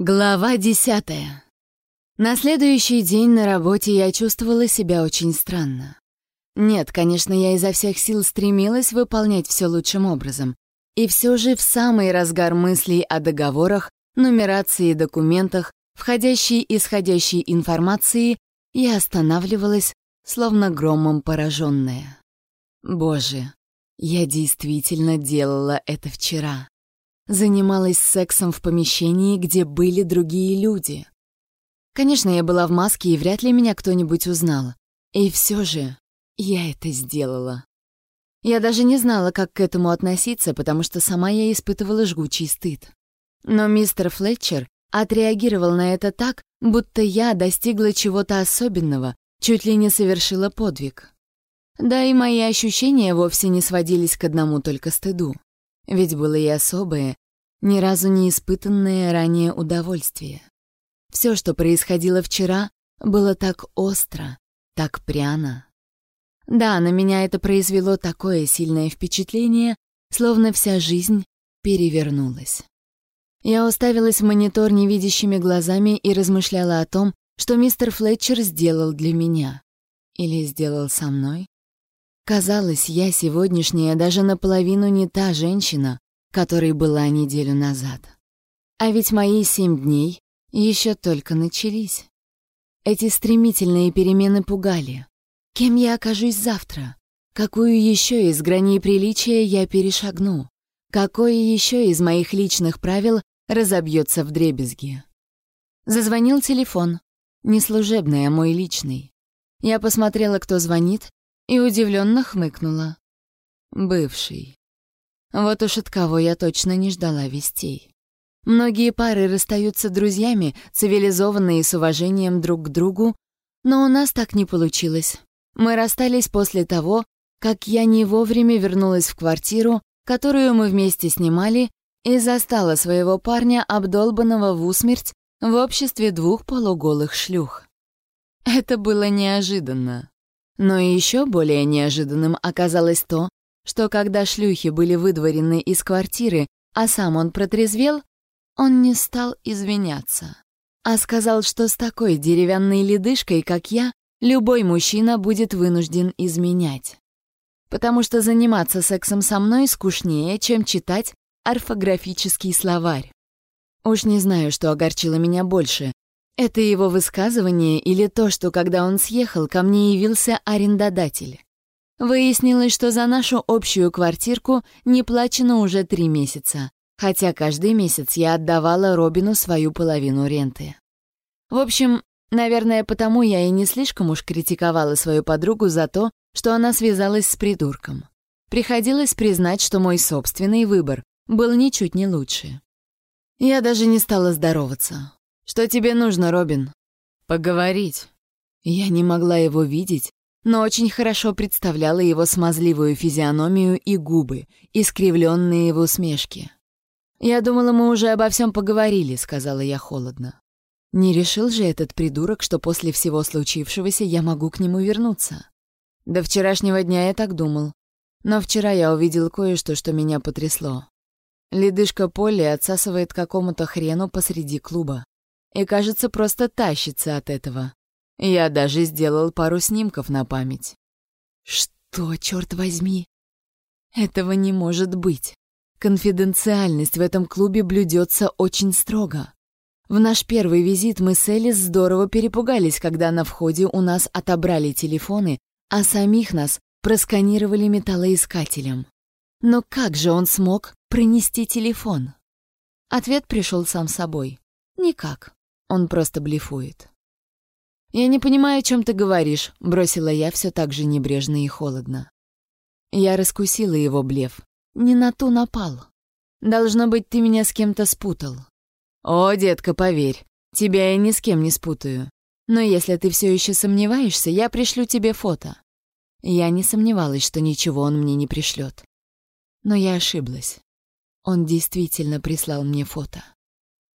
Глава десятая. На следующий день на работе я чувствовала себя очень странно. Нет, конечно, я изо всех сил стремилась выполнять все лучшим образом. И все же в самый разгар мыслей о договорах, нумерации документах, входящей и исходящей информации, я останавливалась, словно громом пораженная. Боже, я действительно делала это вчера занималась сексом в помещении, где были другие люди. Конечно, я была в маске, и вряд ли меня кто-нибудь узнал. И все же я это сделала. Я даже не знала, как к этому относиться, потому что сама я испытывала жгучий стыд. Но мистер Флетчер отреагировал на это так, будто я достигла чего-то особенного, чуть ли не совершила подвиг. Да и мои ощущения вовсе не сводились к одному только стыду. Ведь было и особое, ни разу не испытанное ранее удовольствие. Все, что происходило вчера, было так остро, так пряно. Да, на меня это произвело такое сильное впечатление, словно вся жизнь перевернулась. Я уставилась в монитор невидящими глазами и размышляла о том, что мистер Флетчер сделал для меня. Или сделал со мной. Казалось, я сегодняшняя даже наполовину не та женщина, которой была неделю назад. А ведь мои семь дней еще только начались. Эти стремительные перемены пугали. Кем я окажусь завтра? Какую еще из граней приличия я перешагну? Какое еще из моих личных правил разобьется в дребезги? Зазвонил телефон. Не служебный, а мой личный. Я посмотрела, кто звонит, и удивленно хмыкнула. Бывший. Вот уж от кого я точно не ждала вестей. Многие пары расстаются друзьями, цивилизованные с уважением друг к другу, но у нас так не получилось. Мы расстались после того, как я не вовремя вернулась в квартиру, которую мы вместе снимали, и застала своего парня, обдолбанного в усмерть, в обществе двух полуголых шлюх. Это было неожиданно. Но еще более неожиданным оказалось то, что когда шлюхи были выдворены из квартиры, а сам он протрезвел, он не стал извиняться, а сказал, что с такой деревянной ледышкой, как я, любой мужчина будет вынужден изменять. Потому что заниматься сексом со мной скучнее, чем читать орфографический словарь. Уж не знаю, что огорчило меня больше. Это его высказывание или то, что когда он съехал, ко мне явился арендодатель. Выяснилось, что за нашу общую квартирку не плачено уже три месяца, хотя каждый месяц я отдавала Робину свою половину ренты. В общем, наверное, потому я и не слишком уж критиковала свою подругу за то, что она связалась с придурком. Приходилось признать, что мой собственный выбор был ничуть не лучше. Я даже не стала здороваться. «Что тебе нужно, Робин?» «Поговорить». Я не могла его видеть, но очень хорошо представляла его смазливую физиономию и губы, искривленные в усмешке. «Я думала, мы уже обо всем поговорили», — сказала я холодно. Не решил же этот придурок, что после всего случившегося я могу к нему вернуться. До вчерашнего дня я так думал. Но вчера я увидел кое-что, что меня потрясло. Ледышка Полли отсасывает какому-то хрену посреди клуба. И, кажется, просто тащится от этого. Я даже сделал пару снимков на память. Что, черт возьми? Этого не может быть. Конфиденциальность в этом клубе блюдется очень строго. В наш первый визит мы с Элис здорово перепугались, когда на входе у нас отобрали телефоны, а самих нас просканировали металлоискателем. Но как же он смог пронести телефон? Ответ пришел сам собой. Никак. Он просто блефует. «Я не понимаю, о чем ты говоришь», — бросила я все так же небрежно и холодно. Я раскусила его блеф. Не на ту напал. Должно быть, ты меня с кем-то спутал. О, детка, поверь, тебя я ни с кем не спутаю. Но если ты все еще сомневаешься, я пришлю тебе фото. Я не сомневалась, что ничего он мне не пришлет. Но я ошиблась. Он действительно прислал мне фото.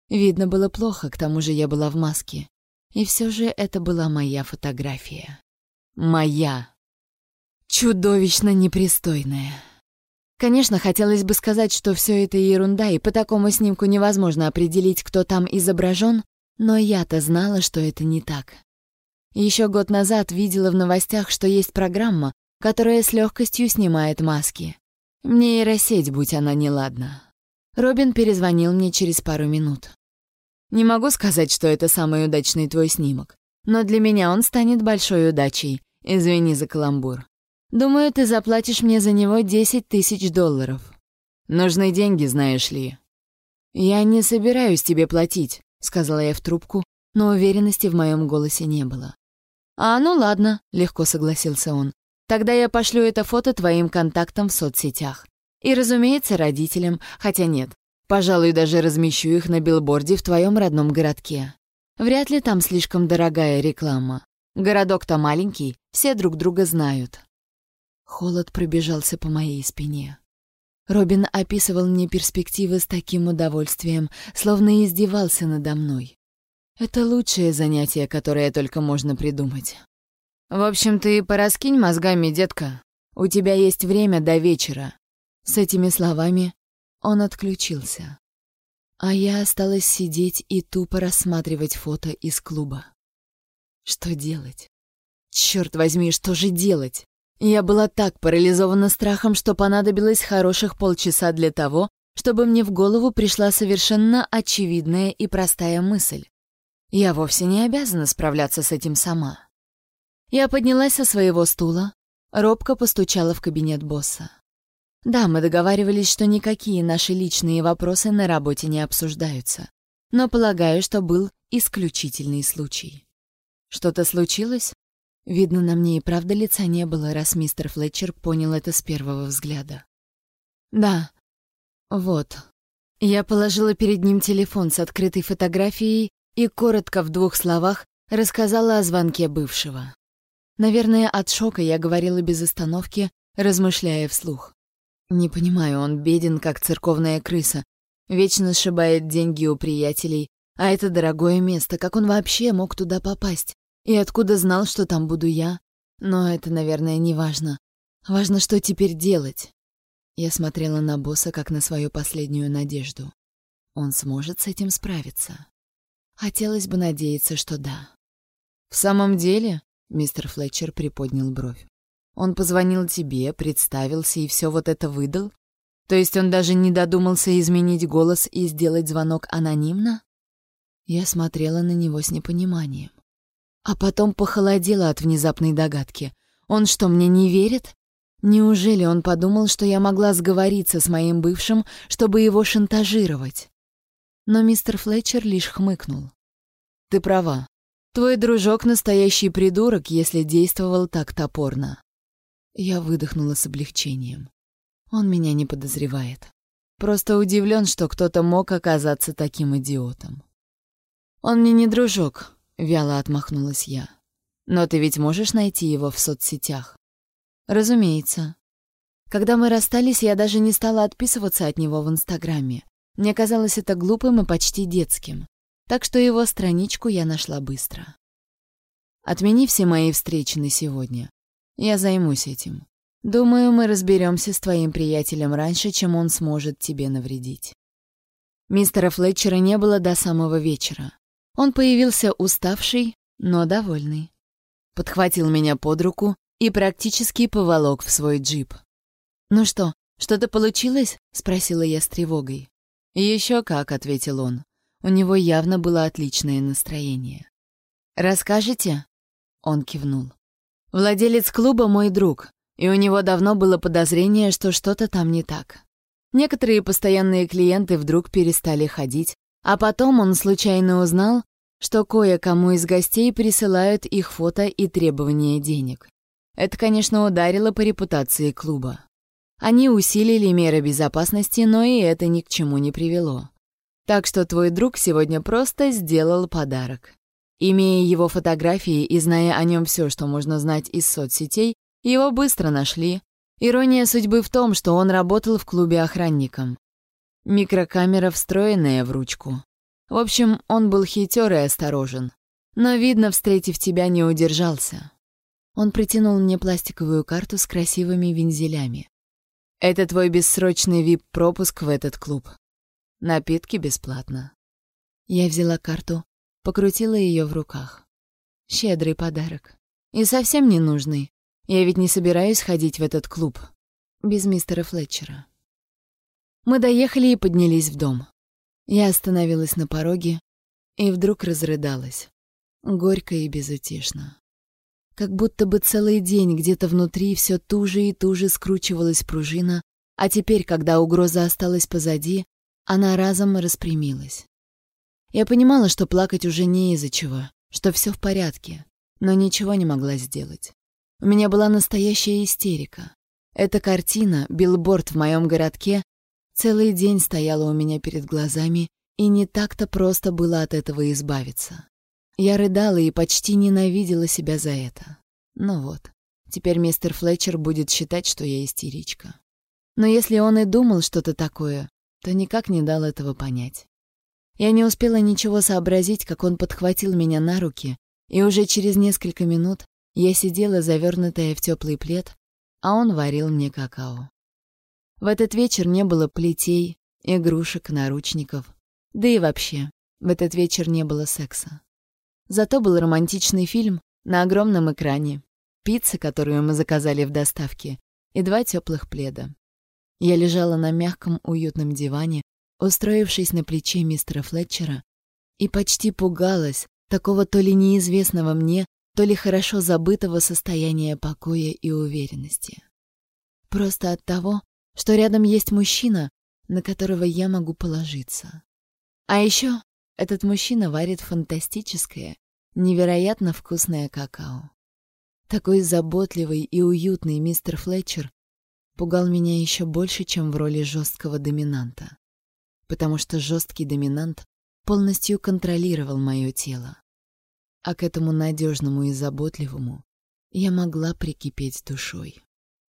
Видно было плохо, к тому же я была в маске. И все же это была моя фотография. Моя. Чудовищно непристойная. Конечно, хотелось бы сказать, что все это ерунда, и по такому снимку невозможно определить, кто там изображен, но я-то знала, что это не так. Еще год назад видела в новостях, что есть программа, которая с легкостью снимает маски. Мне и рассеть, будь она неладна. Робин перезвонил мне через пару минут. Не могу сказать, что это самый удачный твой снимок, но для меня он станет большой удачей. Извини за каламбур. Думаю, ты заплатишь мне за него 10 тысяч долларов. Нужны деньги, знаешь ли. Я не собираюсь тебе платить, сказала я в трубку, но уверенности в моем голосе не было. «А, ну ладно», — легко согласился он. «Тогда я пошлю это фото твоим контактам в соцсетях. И, разумеется, родителям, хотя нет, пожалуй, даже размещу их на билборде в твоем родном городке. Вряд ли там слишком дорогая реклама. Городок-то маленький, все друг друга знают». Холод пробежался по моей спине. Робин описывал мне перспективы с таким удовольствием, словно издевался надо мной. Это лучшее занятие, которое только можно придумать. В общем, ты пораскинь мозгами, детка. У тебя есть время до вечера. С этими словами он отключился. А я осталась сидеть и тупо рассматривать фото из клуба. Что делать? Черт возьми, что же делать? Я была так парализована страхом, что понадобилось хороших полчаса для того, чтобы мне в голову пришла совершенно очевидная и простая мысль. Я вовсе не обязана справляться с этим сама. Я поднялась со своего стула, робко постучала в кабинет босса. Да, мы договаривались, что никакие наши личные вопросы на работе не обсуждаются, но полагаю, что был исключительный случай. Что-то случилось? Видно, на мне и правда лица не было, раз мистер Флетчер понял это с первого взгляда. Да, вот. Я положила перед ним телефон с открытой фотографией и коротко в двух словах рассказала о звонке бывшего. Наверное, от шока я говорила без остановки, размышляя вслух. Не понимаю, он беден, как церковная крыса, вечно сшибает деньги у приятелей, а это дорогое место, как он вообще мог туда попасть? И откуда знал, что там буду я? Но это, наверное, не важно. Важно, что теперь делать. Я смотрела на босса, как на свою последнюю надежду. Он сможет с этим справиться. Хотелось бы надеяться, что да. «В самом деле?» — мистер Флетчер приподнял бровь. «Он позвонил тебе, представился и все вот это выдал? То есть он даже не додумался изменить голос и сделать звонок анонимно?» Я смотрела на него с непониманием. А потом похолодела от внезапной догадки. «Он что, мне не верит?» Неужели он подумал, что я могла сговориться с моим бывшим, чтобы его шантажировать? Но мистер Флетчер лишь хмыкнул. «Ты права. Твой дружок — настоящий придурок, если действовал так топорно». Я выдохнула с облегчением. Он меня не подозревает. Просто удивлен, что кто-то мог оказаться таким идиотом. «Он мне не дружок», — вяло отмахнулась я. «Но ты ведь можешь найти его в соцсетях?» «Разумеется». Когда мы расстались, я даже не стала отписываться от него в Инстаграме. Мне казалось это глупым и почти детским, так что его страничку я нашла быстро. Отмени все мои встречи на сегодня. Я займусь этим. Думаю, мы разберемся с твоим приятелем раньше, чем он сможет тебе навредить. Мистера Флетчера не было до самого вечера. Он появился уставший, но довольный. Подхватил меня под руку и практически поволок в свой джип. «Ну что, что-то получилось?» — спросила я с тревогой. Еще как», — ответил он. У него явно было отличное настроение. «Расскажете?» Он кивнул. «Владелец клуба мой друг, и у него давно было подозрение, что что-то там не так. Некоторые постоянные клиенты вдруг перестали ходить, а потом он случайно узнал, что кое-кому из гостей присылают их фото и требования денег. Это, конечно, ударило по репутации клуба. Они усилили меры безопасности, но и это ни к чему не привело. Так что твой друг сегодня просто сделал подарок. Имея его фотографии и зная о нем все, что можно знать из соцсетей, его быстро нашли. Ирония судьбы в том, что он работал в клубе охранником. Микрокамера, встроенная в ручку. В общем, он был хитер и осторожен. Но, видно, встретив тебя, не удержался. Он протянул мне пластиковую карту с красивыми вензелями. Это твой бессрочный вип-пропуск в этот клуб. Напитки бесплатно. Я взяла карту, покрутила ее в руках. Щедрый подарок. И совсем не нужный. Я ведь не собираюсь ходить в этот клуб. Без мистера Флетчера. Мы доехали и поднялись в дом. Я остановилась на пороге и вдруг разрыдалась. Горько и безутешно. Как будто бы целый день где-то внутри все туже и туже скручивалась пружина, а теперь, когда угроза осталась позади, она разом распрямилась. Я понимала, что плакать уже не из-за чего, что все в порядке, но ничего не могла сделать. У меня была настоящая истерика. Эта картина, билборд в моем городке, целый день стояла у меня перед глазами, и не так-то просто было от этого избавиться. Я рыдала и почти ненавидела себя за это. Ну вот, теперь мистер Флетчер будет считать, что я истеричка. Но если он и думал что-то такое, то никак не дал этого понять. Я не успела ничего сообразить, как он подхватил меня на руки, и уже через несколько минут я сидела завернутая в теплый плед, а он варил мне какао. В этот вечер не было плетей, игрушек, наручников, да и вообще, в этот вечер не было секса. Зато был романтичный фильм на огромном экране, пицца, которую мы заказали в доставке, и два теплых пледа. Я лежала на мягком уютном диване, устроившись на плече мистера Флетчера, и почти пугалась такого то ли неизвестного мне, то ли хорошо забытого состояния покоя и уверенности. Просто от того, что рядом есть мужчина, на которого я могу положиться. А еще этот мужчина варит фантастическое, невероятно вкусное какао. Такой заботливый и уютный мистер Флетчер пугал меня еще больше, чем в роли жесткого доминанта. Потому что жесткий доминант полностью контролировал мое тело. А к этому надежному и заботливому я могла прикипеть душой.